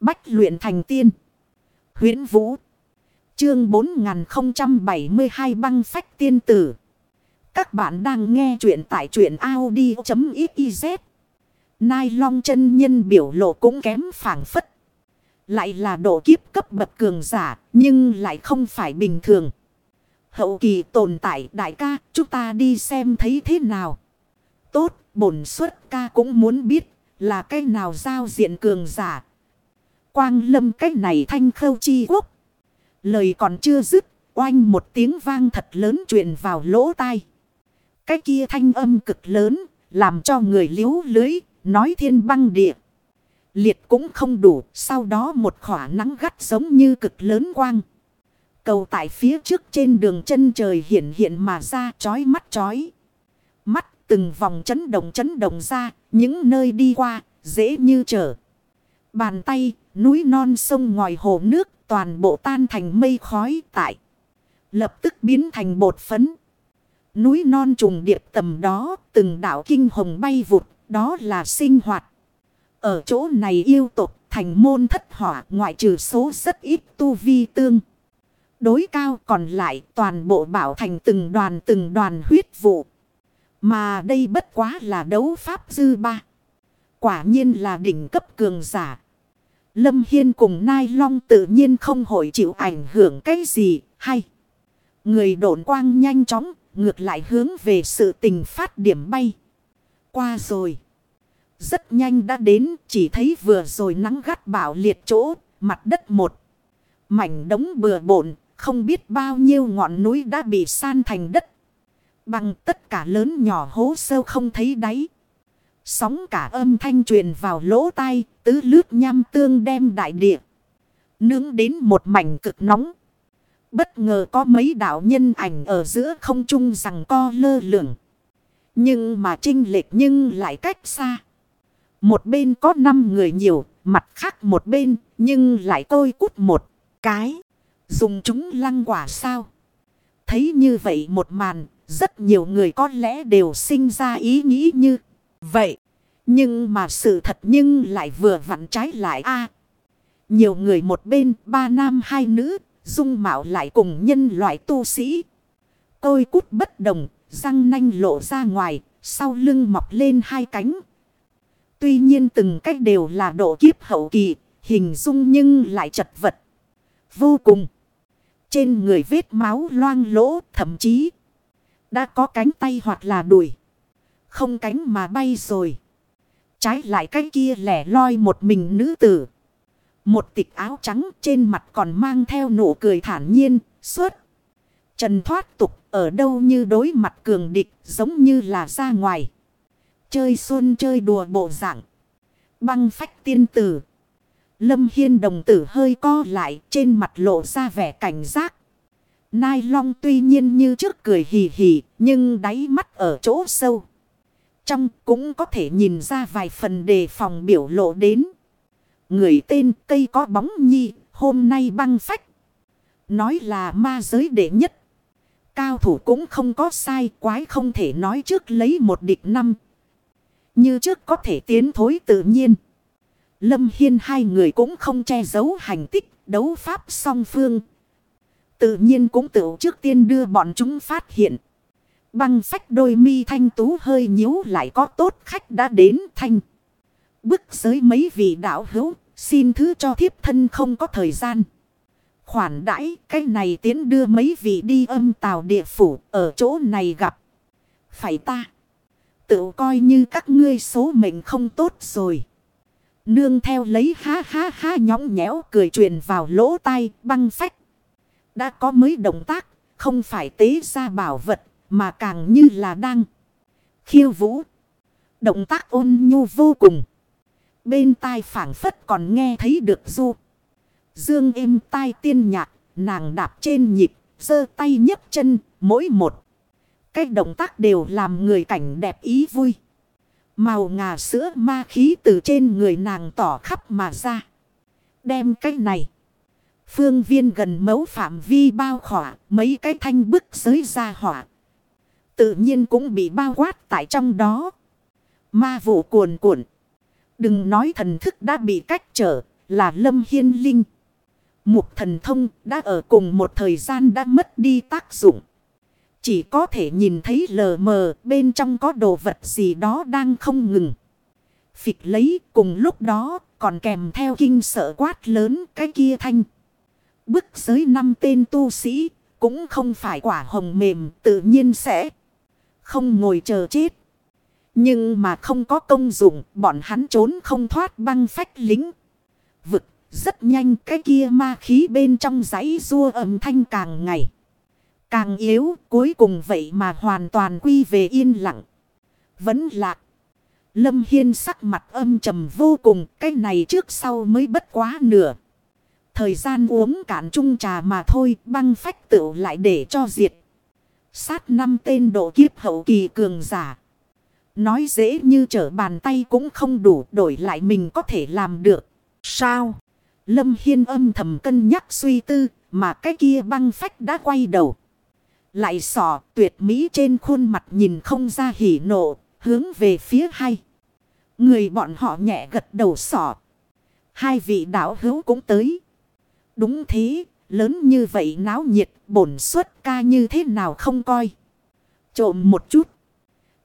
Bách luyện thành tiên. huyễn Vũ. Chương 4072 băng phách tiên tử. Các bạn đang nghe truyện tại truyện Audi.xyz. Nai long chân nhân biểu lộ cũng kém phản phất. Lại là độ kiếp cấp bậc cường giả, nhưng lại không phải bình thường. Hậu kỳ tồn tại đại ca, chúng ta đi xem thấy thế nào. Tốt, bổn xuất ca cũng muốn biết là cái nào giao diện cường giả. Quang lâm cái này thanh khâu chi quốc. Lời còn chưa dứt, oanh một tiếng vang thật lớn truyền vào lỗ tai. Cái kia thanh âm cực lớn, làm cho người liếu lưới, nói thiên băng địa. Liệt cũng không đủ, sau đó một khỏa nắng gắt giống như cực lớn quang. Cầu tại phía trước trên đường chân trời hiện hiện mà ra chói mắt chói. Mắt từng vòng chấn động chấn động ra, những nơi đi qua, dễ như trở. Bàn tay, núi non sông ngòi hồ nước, toàn bộ tan thành mây khói tại. Lập tức biến thành bột phấn. Núi non trùng điệp tầm đó, từng đảo kinh hồng bay vụt, đó là sinh hoạt. Ở chỗ này yêu tục, thành môn thất hỏa, ngoại trừ số rất ít tu vi tương. Đối cao còn lại toàn bộ bảo thành từng đoàn từng đoàn huyết vụ. Mà đây bất quá là đấu pháp dư ba. Quả nhiên là đỉnh cấp cường giả. Lâm Hiên cùng Nai Long tự nhiên không hội chịu ảnh hưởng cái gì, hay. Người đổn quang nhanh chóng, ngược lại hướng về sự tình phát điểm bay. Qua rồi. Rất nhanh đã đến, chỉ thấy vừa rồi nắng gắt bảo liệt chỗ, mặt đất một. Mảnh đống bừa bộn, không biết bao nhiêu ngọn núi đã bị san thành đất. Bằng tất cả lớn nhỏ hố sâu không thấy đáy. Sóng cả âm thanh truyền vào lỗ tai, tứ lướt nham tương đem đại địa. Nướng đến một mảnh cực nóng. Bất ngờ có mấy đạo nhân ảnh ở giữa không trung rằng co lơ lửng. Nhưng mà trinh lệch nhưng lại cách xa. Một bên có năm người nhiều, mặt khác một bên, nhưng lại tôi cút một cái. Dùng chúng lăng quả sao? Thấy như vậy một màn, rất nhiều người có lẽ đều sinh ra ý nghĩ như vậy. Nhưng mà sự thật nhưng lại vừa vặn trái lại a Nhiều người một bên, ba nam hai nữ, dung mạo lại cùng nhân loại tu sĩ. Tôi cút bất đồng, răng nanh lộ ra ngoài, sau lưng mọc lên hai cánh. Tuy nhiên từng cách đều là độ kiếp hậu kỳ, hình dung nhưng lại chật vật. Vô cùng. Trên người vết máu loang lỗ thậm chí đã có cánh tay hoặc là đùi. Không cánh mà bay rồi. Trái lại cái kia lẻ loi một mình nữ tử. Một tịch áo trắng trên mặt còn mang theo nụ cười thản nhiên, suốt. Trần thoát tục ở đâu như đối mặt cường địch giống như là ra ngoài. Chơi xuân chơi đùa bộ dạng. Băng phách tiên tử. Lâm Hiên đồng tử hơi co lại trên mặt lộ ra vẻ cảnh giác. Nai long tuy nhiên như trước cười hì hì nhưng đáy mắt ở chỗ sâu. Trong cũng có thể nhìn ra vài phần đề phòng biểu lộ đến. Người tên cây có bóng nhi hôm nay băng phách. Nói là ma giới đệ nhất. Cao thủ cũng không có sai quái không thể nói trước lấy một địch năm. Như trước có thể tiến thối tự nhiên. Lâm Hiên hai người cũng không che giấu hành tích, đấu pháp song phương. Tự nhiên cũng tự trước tiên đưa bọn chúng phát hiện. Băng phách đôi mi thanh tú hơi nhíu lại có tốt khách đã đến thanh. Bức giới mấy vị đạo hữu, xin thứ cho thiếp thân không có thời gian. Khoản đãi, cái này tiến đưa mấy vị đi âm tào địa phủ, ở chỗ này gặp. Phải ta. Tự coi như các ngươi số mệnh không tốt rồi. Nương theo lấy ha ha ha nhõng nhẽo cười truyền vào lỗ tai băng phách. Đã có mấy động tác, không phải tế ra bảo vật, mà càng như là đang khiêu vũ. Động tác ôn nhu vô cùng. Bên tai phảng phất còn nghe thấy được du. Dương êm tai tiên nhạc, nàng đạp trên nhịp, giơ tay nhấc chân, mỗi một. Cái động tác đều làm người cảnh đẹp ý vui. Màu ngà sữa ma khí từ trên người nàng tỏ khắp mà ra. Đem cái này. Phương viên gần mấu phạm vi bao khỏa, mấy cái thanh bức giới ra hỏa. Tự nhiên cũng bị bao quát tại trong đó. Ma vụ cuồn cuộn. Đừng nói thần thức đã bị cách trở, là Lâm Hiên Linh. Mục thần thông đã ở cùng một thời gian đã mất đi tác dụng. Chỉ có thể nhìn thấy lờ mờ bên trong có đồ vật gì đó đang không ngừng. Phịch lấy cùng lúc đó còn kèm theo kinh sợ quát lớn cái kia thanh. Bức giới năm tên tu sĩ cũng không phải quả hồng mềm tự nhiên sẽ không ngồi chờ chết. Nhưng mà không có công dụng, bọn hắn trốn không thoát băng phách lính. Vực, rất nhanh, cái kia ma khí bên trong giấy rua âm thanh càng ngày. Càng yếu, cuối cùng vậy mà hoàn toàn quy về yên lặng. Vẫn lạc. Lâm Hiên sắc mặt âm trầm vô cùng. Cái này trước sau mới bất quá nửa. Thời gian uống cạn chung trà mà thôi. Băng phách tựu lại để cho diệt. Sát năm tên độ kiếp hậu kỳ cường giả. Nói dễ như trở bàn tay cũng không đủ đổi lại mình có thể làm được. Sao? Lâm Hiên âm thầm cân nhắc suy tư mà cái kia băng phách đã quay đầu. Lại sỏ tuyệt mỹ trên khuôn mặt nhìn không ra hỉ nộ, hướng về phía hai. Người bọn họ nhẹ gật đầu sỏ. Hai vị đạo hữu cũng tới. Đúng thế, lớn như vậy náo nhiệt, bổn suất ca như thế nào không coi. Trộm một chút.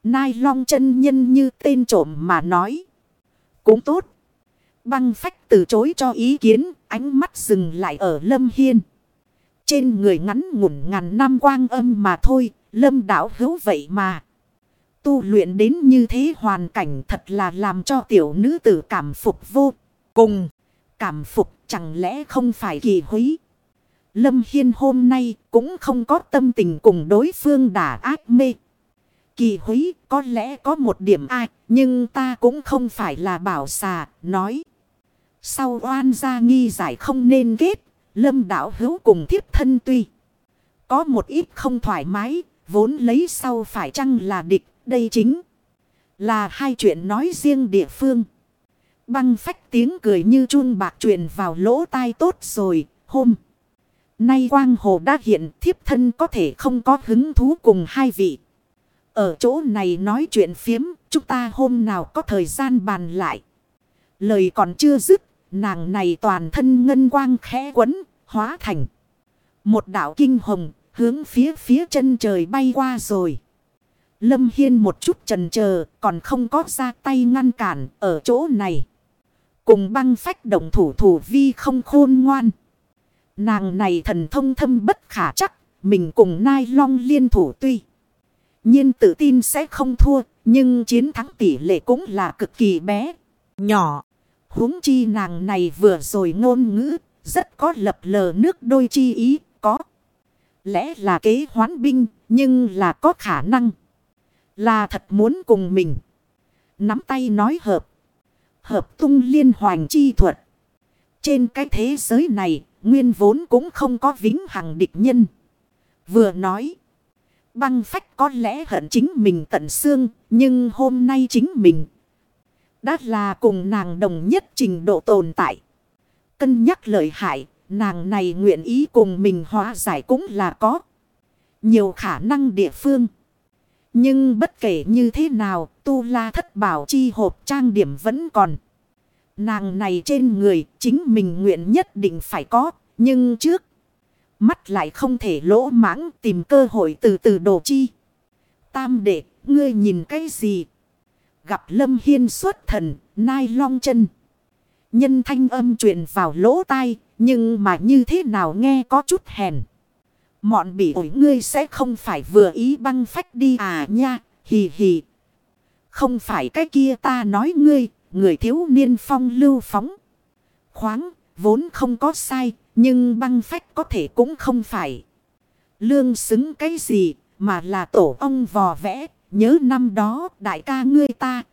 Nai long chân nhân như tên trộm mà nói. Cũng tốt. Băng phách từ chối cho ý kiến, ánh mắt dừng lại ở lâm hiên. Trên người ngắn ngủn ngàn năm quang âm mà thôi, lâm đảo hữu vậy mà. Tu luyện đến như thế hoàn cảnh thật là làm cho tiểu nữ tử cảm phục vô cùng. Cảm phục chẳng lẽ không phải kỳ húy. Lâm Hiên hôm nay cũng không có tâm tình cùng đối phương đả ác mê. Kỳ húy có lẽ có một điểm ai, nhưng ta cũng không phải là bảo xà, nói. Sau oan gia nghi giải không nên ghét, lâm đảo hữu cùng thiếp thân tuy. Có một ít không thoải mái, vốn lấy sau phải chăng là địch, đây chính là hai chuyện nói riêng địa phương. Băng phách tiếng cười như chun bạc truyền vào lỗ tai tốt rồi, hôm. Nay quang hồ đã hiện thiếp thân có thể không có hứng thú cùng hai vị. Ở chỗ này nói chuyện phiếm, chúng ta hôm nào có thời gian bàn lại. Lời còn chưa dứt, nàng này toàn thân ngân quang khẽ quấn, hóa thành. Một đảo kinh hồng, hướng phía phía chân trời bay qua rồi. Lâm Hiên một chút trần chờ còn không có ra tay ngăn cản ở chỗ này. Cùng băng phách động thủ thủ vi không khôn ngoan. Nàng này thần thông thâm bất khả chắc, mình cùng nai long liên thủ tuy nhiên tự tin sẽ không thua, nhưng chiến thắng tỷ lệ cũng là cực kỳ bé, nhỏ. huống chi nàng này vừa rồi ngôn ngữ, rất có lập lờ nước đôi chi ý, có. Lẽ là kế hoán binh, nhưng là có khả năng. Là thật muốn cùng mình. Nắm tay nói hợp. Hợp tung liên hoàng chi thuật. Trên cái thế giới này, nguyên vốn cũng không có vĩnh hằng địch nhân. Vừa nói. Băng phách có lẽ hận chính mình tận xương. Nhưng hôm nay chính mình. Đã là cùng nàng đồng nhất trình độ tồn tại. Cân nhắc lợi hại. Nàng này nguyện ý cùng mình hóa giải cũng là có. Nhiều khả năng địa phương. Nhưng bất kể như thế nào. Tu la thất bảo chi hộp trang điểm vẫn còn. Nàng này trên người chính mình nguyện nhất định phải có. Nhưng trước. Mắt lại không thể lỗ mãng tìm cơ hội từ từ đồ chi. Tam đệ, ngươi nhìn cái gì? Gặp Lâm Hiên xuất thần, nai long chân. Nhân thanh âm truyền vào lỗ tai, nhưng mà như thế nào nghe có chút hèn. Mọn bị ổi ngươi sẽ không phải vừa ý băng phách đi à nha, hì hì. Không phải cái kia ta nói ngươi, người thiếu niên phong lưu phóng. Khoáng, vốn không có sai, nhưng băng phách có thể cũng không phải. Lương xứng cái gì mà là tổ ông vò vẽ. Nhớ năm đó đại ca ngươi ta.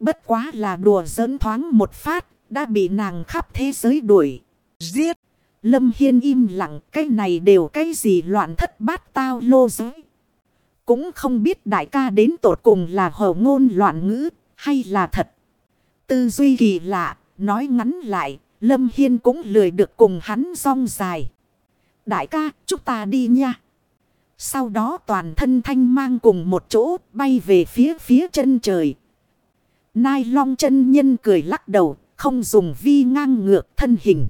Bất quá là đùa giỡn thoáng một phát. Đã bị nàng khắp thế giới đuổi. Giết. Lâm Hiên im lặng. Cái này đều cái gì loạn thất bát tao lô giới. Cũng không biết đại ca đến tột cùng là hầu ngôn loạn ngữ. Hay là thật. Tư duy kỳ lạ. Nói ngắn lại Lâm Hiên cũng lười được cùng hắn rong dài. Đại ca, chúng ta đi nha. Sau đó toàn thân thanh mang cùng một chỗ bay về phía phía chân trời. Nai long chân nhân cười lắc đầu, không dùng vi ngang ngược thân hình.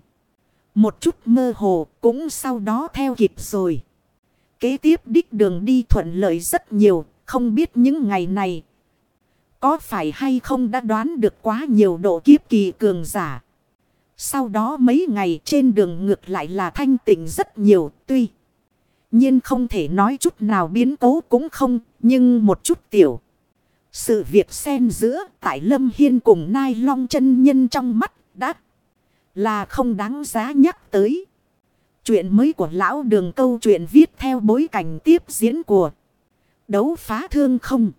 Một chút mơ hồ cũng sau đó theo kịp rồi. Kế tiếp đích đường đi thuận lợi rất nhiều, không biết những ngày này. Có phải hay không đã đoán được quá nhiều độ kiếp kỳ cường giả. Sau đó mấy ngày trên đường ngược lại là thanh tịnh rất nhiều tuy. nhiên không thể nói chút nào biến cố cũng không, nhưng một chút tiểu. Sự việc xen giữa tại Lâm Hiên cùng Nai Long chân nhân trong mắt đã là không đáng giá nhắc tới. Chuyện mới của lão đường câu chuyện viết theo bối cảnh tiếp diễn của đấu phá thương không.